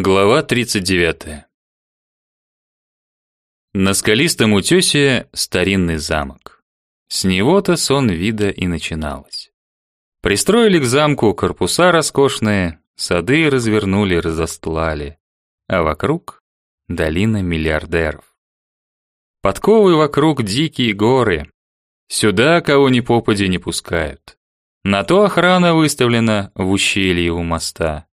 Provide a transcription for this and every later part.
Глава 39. На скалистом утёсе старинный замок. С него-то сон вида и начиналось. Пристроили к замку корпуса роскошные, сады развернули, разостлали, а вокруг долина миллиардеров. Подковы вокруг дикие горы. Сюда кого ни попади не пускают. На то охрана выставлена в ущелье у моста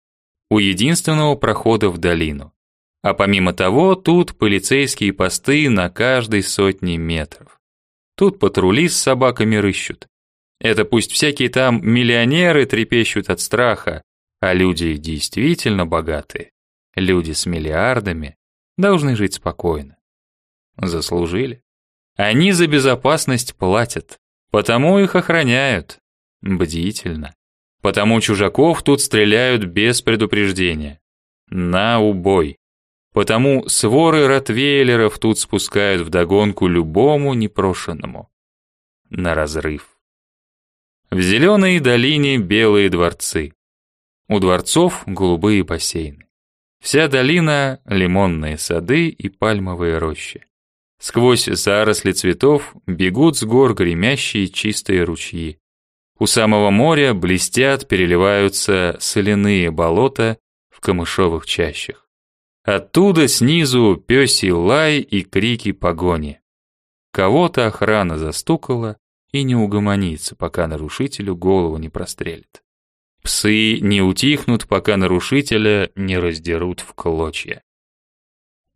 у единственного прохода в долину. А помимо того, тут полицейские посты на каждой сотне метров. Тут патрули с собаками рыщут. Это пусть всякие там миллионеры трепещут от страха, а люди действительно богатые, люди с миллиардами, должны жить спокойно. Заслужили. Они за безопасность платят, потому их охраняют. Бдительно. Потому чужаков тут стреляют без предупреждения. На убой. Потому своры ротвейлеров тут спускают вдогонку любому непрошенному. На разрыв. В зеленой долине белые дворцы. У дворцов голубые бассейны. Вся долина — лимонные сады и пальмовые рощи. Сквозь заросли цветов бегут с гор гремящие чистые ручьи. У самого моря блестят, переливаются соляные болота в камышовых чащах. Оттуда снизу пёсий лай и крики погони. Кого-то охрана застукала и не угомонится, пока нарушителю голову не прострелит. Псы не утихнут, пока нарушителя не раздерут в клочья.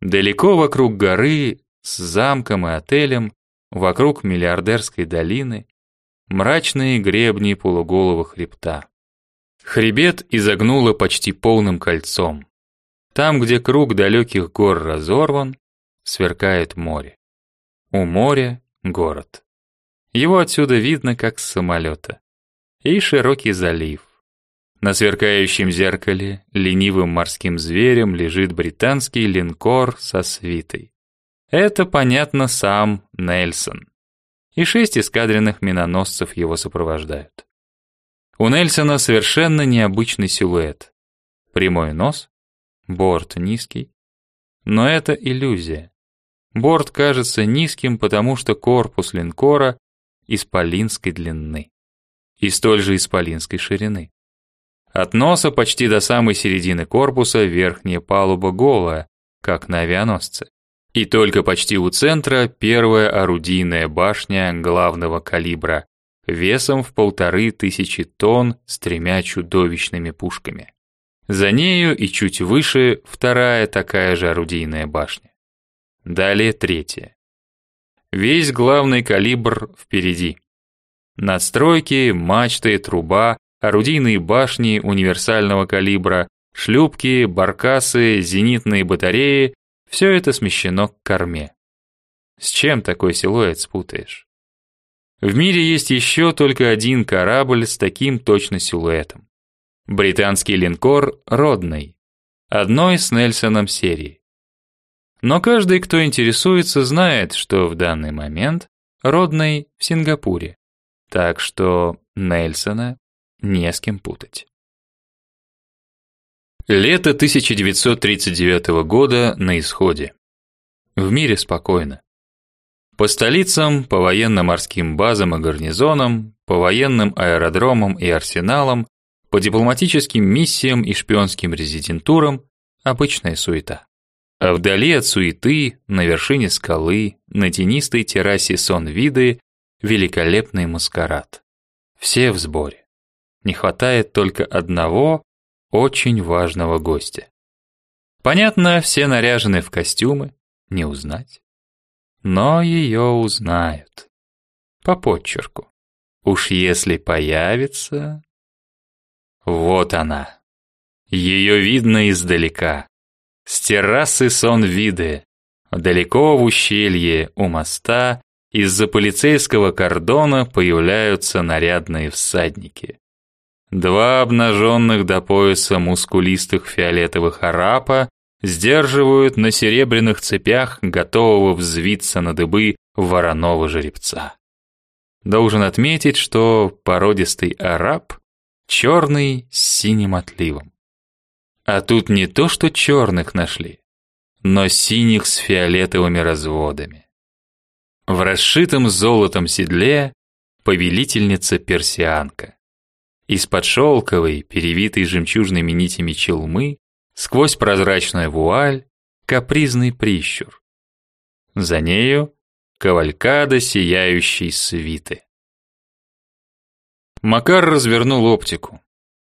Далеко вокруг горы, с замком и отелем, вокруг миллиардерской долины, мрачные гребни полуголого хребта. Хребет изогнуло почти полным кольцом. Там, где круг далеких гор разорван, сверкает море. У моря город. Его отсюда видно как с самолета. И широкий залив. На сверкающем зеркале ленивым морским зверем лежит британский линкор со свитой. Это, понятно, сам Нельсон и шесть эскадренных миноносцев его сопровождают. У Нельсона совершенно необычный силуэт. Прямой нос, борт низкий. Но это иллюзия. Борт кажется низким, потому что корпус линкора исполинской длины и столь же исполинской ширины. От носа почти до самой середины корпуса верхняя палуба голая, как на авианосце. И только почти у центра первая орудийная башня главного калибра, весом в полторы тысячи тонн с тремя чудовищными пушками. За нею и чуть выше вторая такая же орудийная башня. Далее третья. Весь главный калибр впереди. Надстройки, мачты, труба, орудийные башни универсального калибра, шлюпки, баркасы, зенитные батареи все это смещено к корме. С чем такой силуэт спутаешь? В мире есть еще только один корабль с таким точно силуэтом. Британский линкор «Родный», одной с Нельсоном серии. Но каждый, кто интересуется, знает, что в данный момент «Родный» в Сингапуре. Так что Нельсона не с кем путать. Лето 1939 года на исходе. В мире спокойно. По столицам, по военно-морским базам и гарнизонам, по военным аэродромам и арсеналам, по дипломатическим миссиям и шпионским резидентурам обычная суета. А вдали от суеты, на вершине скалы, на тенистой террасе сон-виды, великолепный маскарад. Все в сборе. Не хватает только одного очень важного гостя. Понятно, все наряжены в костюмы, не узнать. Но ее узнают. По подчерку. Уж если появится... Вот она. Ее видно издалека. С террасы сон виды. Далеко в ущелье, у моста, из-за полицейского кордона появляются нарядные всадники. Два обнаженных до пояса мускулистых фиолетовых арапа сдерживают на серебряных цепях готового взвиться на дыбы вороного жеребца. Должен отметить, что породистый араб черный с синим отливом. А тут не то, что черных нашли, но синих с фиолетовыми разводами. В расшитом золотом седле повелительница персианка. Из-под шелковой, перевитой жемчужными нитями челмы, сквозь прозрачную вуаль, капризный прищур. За нею кавалькада сияющей свиты. Макар развернул оптику.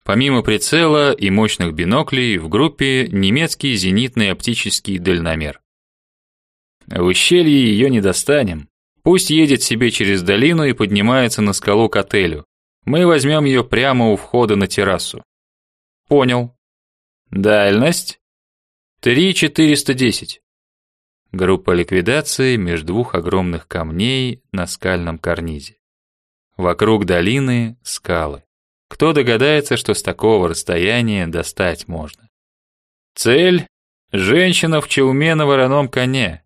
Помимо прицела и мощных биноклей, в группе немецкий зенитный оптический дальномер. В ущелье ее не достанем. Пусть едет себе через долину и поднимается на скалу к отелю. Мы возьмем ее прямо у входа на террасу. Понял. Дальность? 3410. Группа ликвидации между двух огромных камней на скальном карнизе. Вокруг долины скалы. Кто догадается, что с такого расстояния достать можно? Цель – женщина в челме на вороном коне.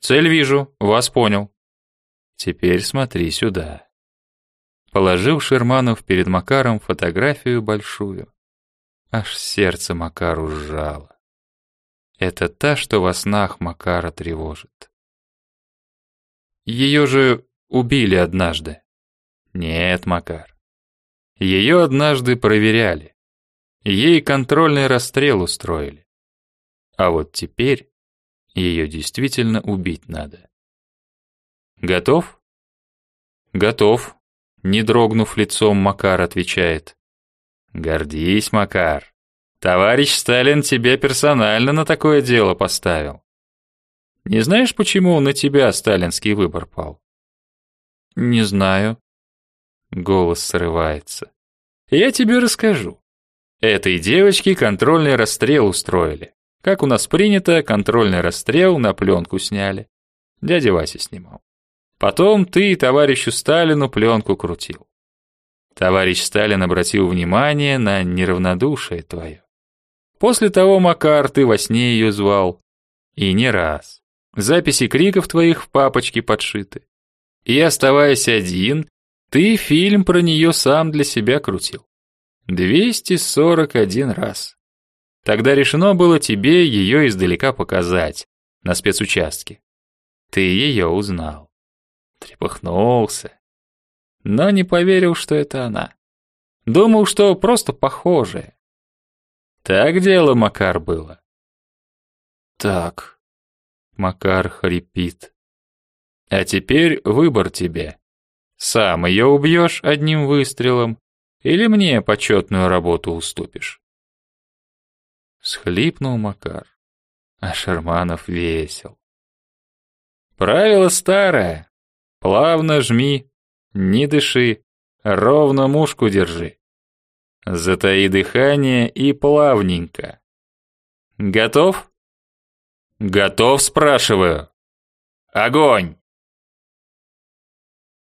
Цель вижу, вас понял. Теперь смотри сюда. Положил Шерманов перед Макаром фотографию большую. Аж сердце Макару сжало. Это та, что во снах Макара тревожит. Ее же убили однажды. Нет, Макар. Ее однажды проверяли. Ей контрольный расстрел устроили. А вот теперь ее действительно убить надо. Готов? Готов. Не дрогнув лицом, Макар отвечает. Гордись, Макар. Товарищ Сталин тебя персонально на такое дело поставил. Не знаешь, почему на тебя сталинский выбор пал? Не знаю. Голос срывается. Я тебе расскажу. Этой девочке контрольный расстрел устроили. Как у нас принято, контрольный расстрел на пленку сняли. Дядя Вася снимал. Потом ты товарищу Сталину пленку крутил. Товарищ Сталин обратил внимание на неравнодушие твое. После того, Макар, ты во сне ее звал. И не раз. Записи криков твоих в папочке подшиты. И оставаясь один, ты фильм про нее сам для себя крутил. 241 раз. Тогда решено было тебе ее издалека показать, на спецучастке. Ты ее узнал трепыхнулся. Но не поверил, что это она. Думал, что просто похожая. Так дело, Макар, было. Так. Макар хрипит. А теперь выбор тебе. Сам ее убьешь одним выстрелом или мне почетную работу уступишь? Схлипнул Макар, а Шерманов весел. Правило старое, Плавно жми, не дыши, ровно мушку держи. Затаи дыхание и плавненько. Готов? Готов, спрашиваю. Огонь!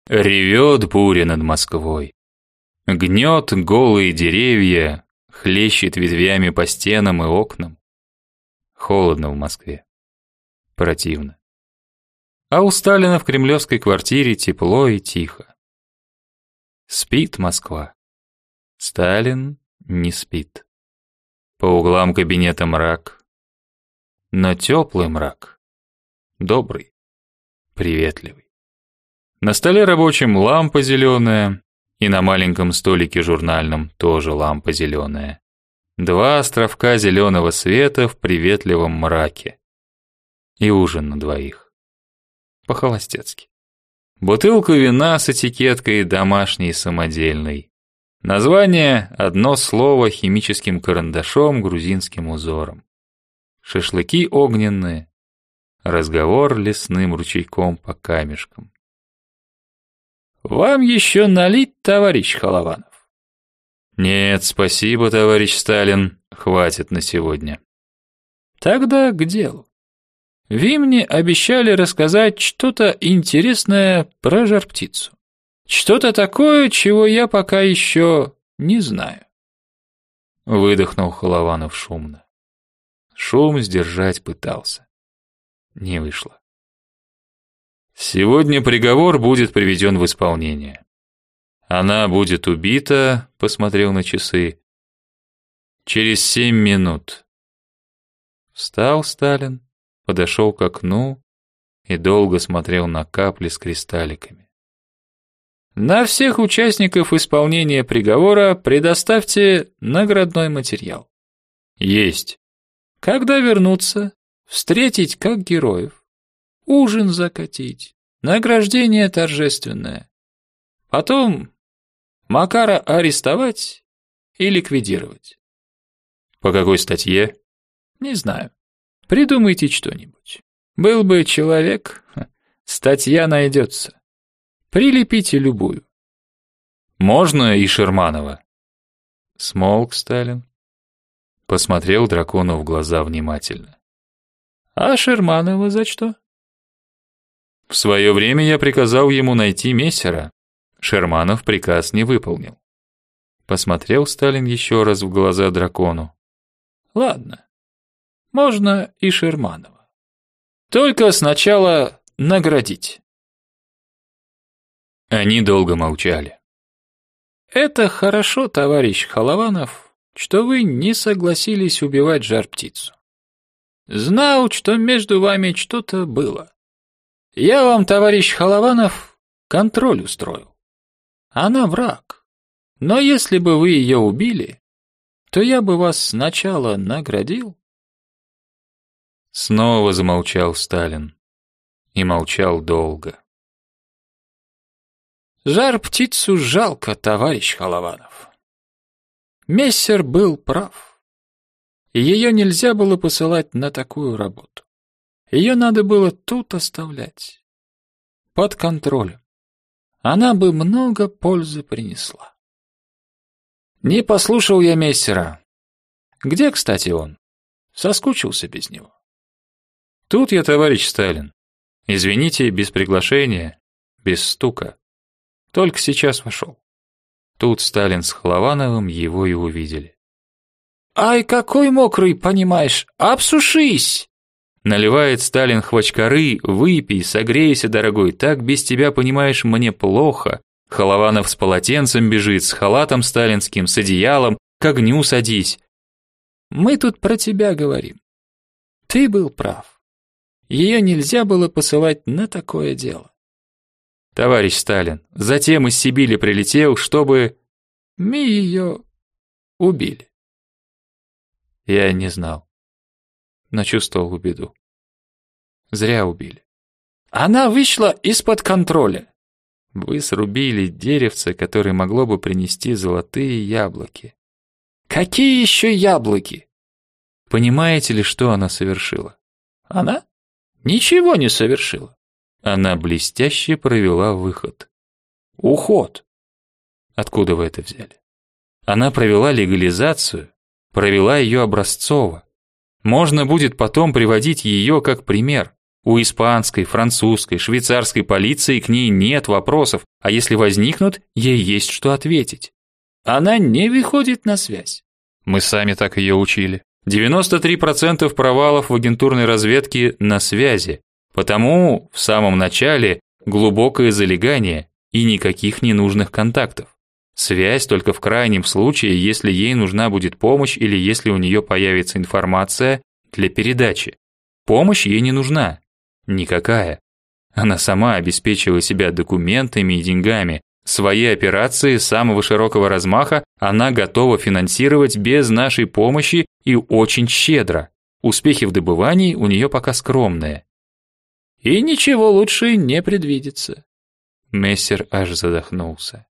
Ревет буря над Москвой. Гнет голые деревья, хлещет ветвями по стенам и окнам. Холодно в Москве. Противно. А у Сталина в кремлевской квартире тепло и тихо. Спит Москва. Сталин не спит. По углам кабинета мрак. Но теплый мрак. Добрый. Приветливый. На столе рабочем лампа зеленая, и на маленьком столике журнальном тоже лампа зеленая. Два островка зеленого света в приветливом мраке. И ужин на двоих по-холостецки. Бутылку вина с этикеткой домашней самодельной. Название – одно слово химическим карандашом грузинским узором. Шашлыки огненные. Разговор лесным ручейком по камешкам. «Вам еще налить, товарищ Холованов?» «Нет, спасибо, товарищ Сталин, хватит на сегодня». «Тогда к делу. Ви мне обещали рассказать что-то интересное про жар-птицу. Что-то такое, чего я пока еще не знаю. Выдохнул Холованов шумно. Шум сдержать пытался. Не вышло. Сегодня приговор будет приведен в исполнение. Она будет убита, посмотрел на часы. Через семь минут. Встал Сталин, подошел к окну и долго смотрел на капли с кристалликами. На всех участников исполнения приговора предоставьте наградной материал. Есть. Когда вернуться, встретить как героев, ужин закатить, награждение торжественное. Потом Макара арестовать и ликвидировать. По какой статье? Не знаю. Придумайте что-нибудь. Был бы человек, статья найдется. Прилепите любую. Можно и Шерманова. Смолк Сталин. Посмотрел дракону в глаза внимательно. А Шерманова за что? В свое время я приказал ему найти мессера. Шерманов приказ не выполнил. Посмотрел Сталин еще раз в глаза дракону. Ладно, можно и Шерманова. Только сначала наградить. Они долго молчали. Это хорошо, товарищ Холованов, что вы не согласились убивать жар-птицу. Знал, что между вами что-то было. Я вам, товарищ Холованов, контроль устроил. Она враг. Но если бы вы ее убили, то я бы вас сначала наградил. Снова замолчал Сталин. И молчал долго. Жар птицу жалко, товарищ Холованов. Мессер был прав. Ее нельзя было посылать на такую работу. Ее надо было тут оставлять. Под контролем. Она бы много пользы принесла. Не послушал я мессера. Где, кстати, он? Соскучился без него. Тут я, товарищ Сталин. Извините, без приглашения, без стука. Только сейчас вошел. Тут Сталин с Хловановым его и увидели. «Ай, какой мокрый, понимаешь, обсушись!» Наливает Сталин хвачкары, выпей, согрейся, дорогой, так без тебя, понимаешь, мне плохо. Холованов с полотенцем бежит, с халатом сталинским, с одеялом, к огню садись. Мы тут про тебя говорим. Ты был прав. Ее нельзя было посылать на такое дело. Товарищ Сталин, затем из Сибири прилетел, чтобы... Мы ее убили. Я не знал, но чувствовал беду. Зря убили. Она вышла из-под контроля. Вы срубили деревце, которое могло бы принести золотые яблоки. Какие еще яблоки? Понимаете ли, что она совершила? Она? Ничего не совершила. Она блестяще провела выход. Уход. Откуда вы это взяли? Она провела легализацию, провела ее образцово. Можно будет потом приводить ее как пример. У испанской, французской, швейцарской полиции к ней нет вопросов, а если возникнут, ей есть что ответить. Она не выходит на связь. Мы сами так ее учили. 93% провалов в агентурной разведке на связи. Потому в самом начале глубокое залегание и никаких ненужных контактов. Связь только в крайнем случае, если ей нужна будет помощь или если у нее появится информация для передачи. Помощь ей не нужна. Никакая. Она сама обеспечила себя документами и деньгами. Свои операции самого широкого размаха она готова финансировать без нашей помощи и очень щедро. Успехи в добывании у нее пока скромные. И ничего лучше не предвидится. Мессер аж задохнулся.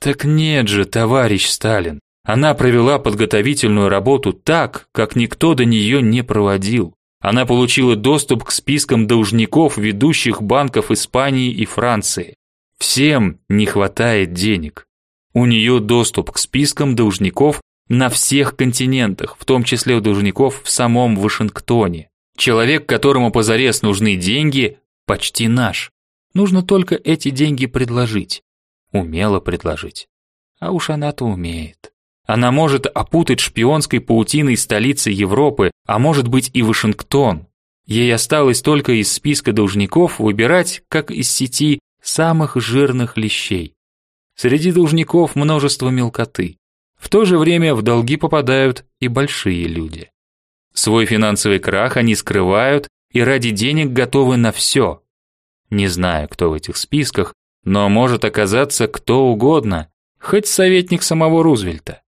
Так нет же, товарищ Сталин. Она провела подготовительную работу так, как никто до нее не проводил. Она получила доступ к спискам должников ведущих банков Испании и Франции. Всем не хватает денег. У нее доступ к спискам должников на всех континентах, в том числе у должников в самом Вашингтоне. Человек, которому позарез нужны деньги, почти наш. Нужно только эти деньги предложить. Умело предложить. А уж она-то умеет. Она может опутать шпионской паутиной столицы Европы, а может быть и Вашингтон. Ей осталось только из списка должников выбирать, как из сети, самых жирных лещей. Среди должников множество мелкоты. В то же время в долги попадают и большие люди. Свой финансовый крах они скрывают и ради денег готовы на все. Не знаю, кто в этих списках, но может оказаться кто угодно, хоть советник самого Рузвельта.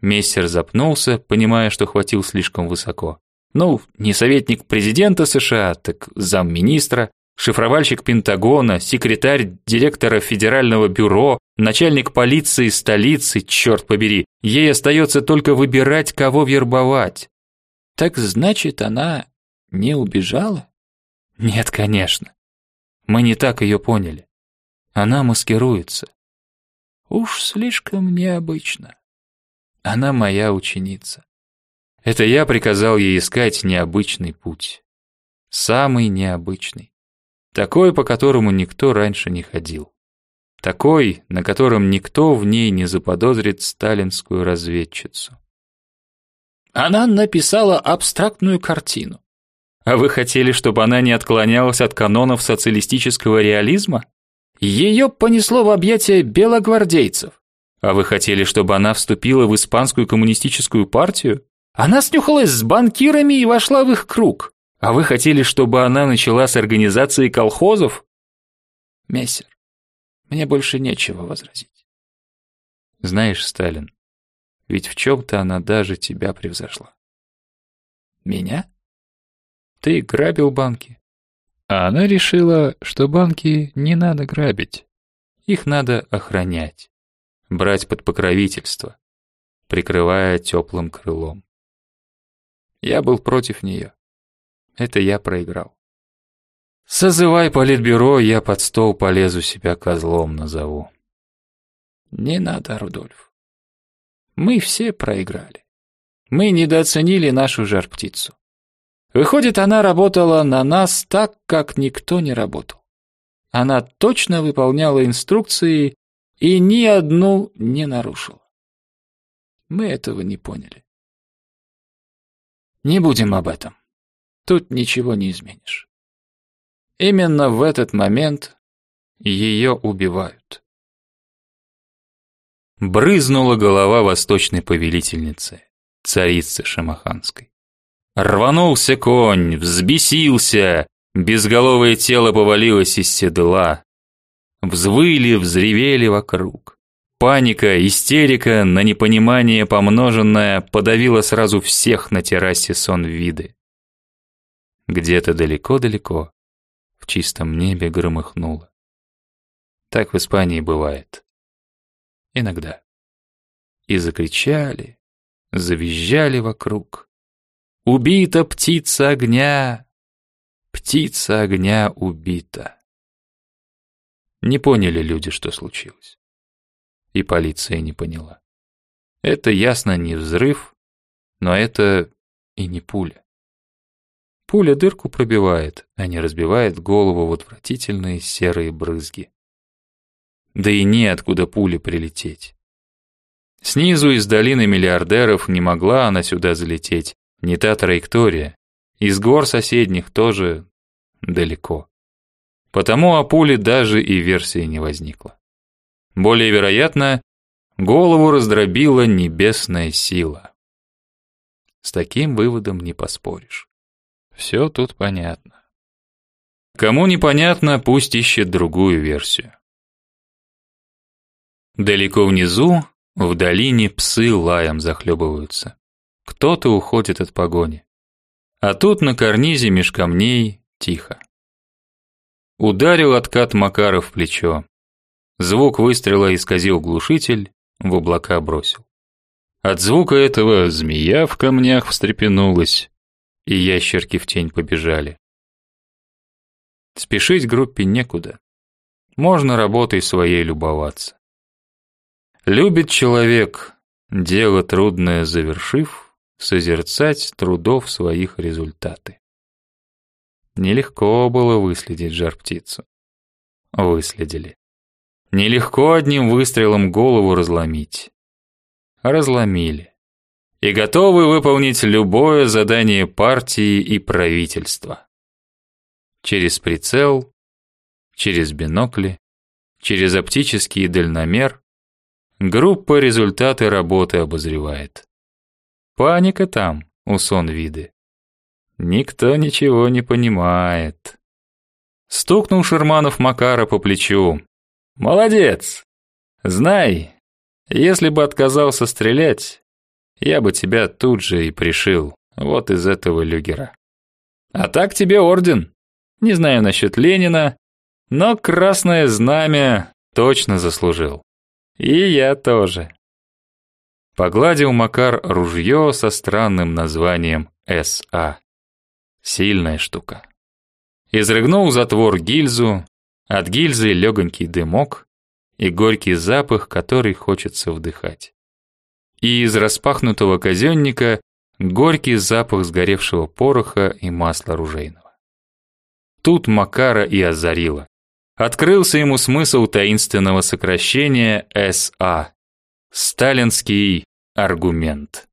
Мессер запнулся, понимая, что хватил слишком высоко. Ну, не советник президента США, так замминистра, шифровальщик Пентагона, секретарь директора Федерального бюро, начальник полиции столицы, черт побери. Ей остается только выбирать, кого вербовать. Так значит, она не убежала? Нет, конечно. Мы не так ее поняли. Она маскируется. Уж слишком необычно. Она моя ученица. Это я приказал ей искать необычный путь. Самый необычный. Такой, по которому никто раньше не ходил. Такой, на котором никто в ней не заподозрит сталинскую разведчицу. Она написала абстрактную картину. А вы хотели, чтобы она не отклонялась от канонов социалистического реализма? Ее понесло в объятия белогвардейцев. А вы хотели, чтобы она вступила в испанскую коммунистическую партию? Она снюхалась с банкирами и вошла в их круг. А вы хотели, чтобы она начала с организации колхозов? Мессер, мне больше нечего возразить. Знаешь, Сталин, ведь в чем-то она даже тебя превзошла. Меня? Ты грабил банки. А она решила, что банки не надо грабить. Их надо охранять брать под покровительство, прикрывая теплым крылом. Я был против нее. Это я проиграл. Созывай политбюро, я под стол полезу себя козлом назову. Не надо, Рудольф. Мы все проиграли. Мы недооценили нашу жар-птицу. Выходит, она работала на нас так, как никто не работал. Она точно выполняла инструкции и ни одну не нарушил. Мы этого не поняли. Не будем об этом. Тут ничего не изменишь. Именно в этот момент ее убивают. Брызнула голова восточной повелительницы, царицы Шамаханской. Рванулся конь, взбесился, безголовое тело повалилось из седла, Взвыли, взревели вокруг. Паника, истерика, на непонимание помноженное подавила сразу всех на террасе сон виды. Где-то далеко-далеко в чистом небе громыхнуло. Так в Испании бывает. Иногда. И закричали, завизжали вокруг. «Убита птица огня! Птица огня убита!» Не поняли люди, что случилось. И полиция не поняла. Это ясно не взрыв, но это и не пуля. Пуля дырку пробивает, а не разбивает голову в отвратительные серые брызги. Да и неоткуда пуле прилететь. Снизу из долины миллиардеров не могла она сюда залететь, не та траектория. Из гор соседних тоже далеко. Потому о пуле даже и версии не возникло. Более вероятно, голову раздробила небесная сила. С таким выводом не поспоришь. Все тут понятно. Кому непонятно, пусть ищет другую версию. Далеко внизу, в долине псы лаем захлебываются. Кто-то уходит от погони. А тут на карнизе меж камней тихо. Ударил откат Макара в плечо. Звук выстрела исказил глушитель, в облака бросил. От звука этого змея в камнях встрепенулась, и ящерки в тень побежали. Спешить группе некуда. Можно работой своей любоваться. Любит человек, дело трудное завершив, созерцать трудов своих результаты. Нелегко было выследить жар-птицу. Выследили. Нелегко одним выстрелом голову разломить. Разломили. И готовы выполнить любое задание партии и правительства. Через прицел, через бинокли, через оптический дальномер Группа результаты работы обозревает. Паника там, у сон виды. Никто ничего не понимает. Стукнул Шерманов Макара по плечу. Молодец. Знай, если бы отказался стрелять, я бы тебя тут же и пришил. Вот из этого люгера. А так тебе орден. Не знаю насчет Ленина, но красное знамя точно заслужил. И я тоже. Погладил Макар ружье со странным названием СА. Сильная штука. Изрыгнул затвор гильзу, от гильзы легонький дымок и горький запах, который хочется вдыхать. И из распахнутого казенника горький запах сгоревшего пороха и масла ружейного. Тут Макара и озарило. Открылся ему смысл таинственного сокращения СА. Сталинский аргумент.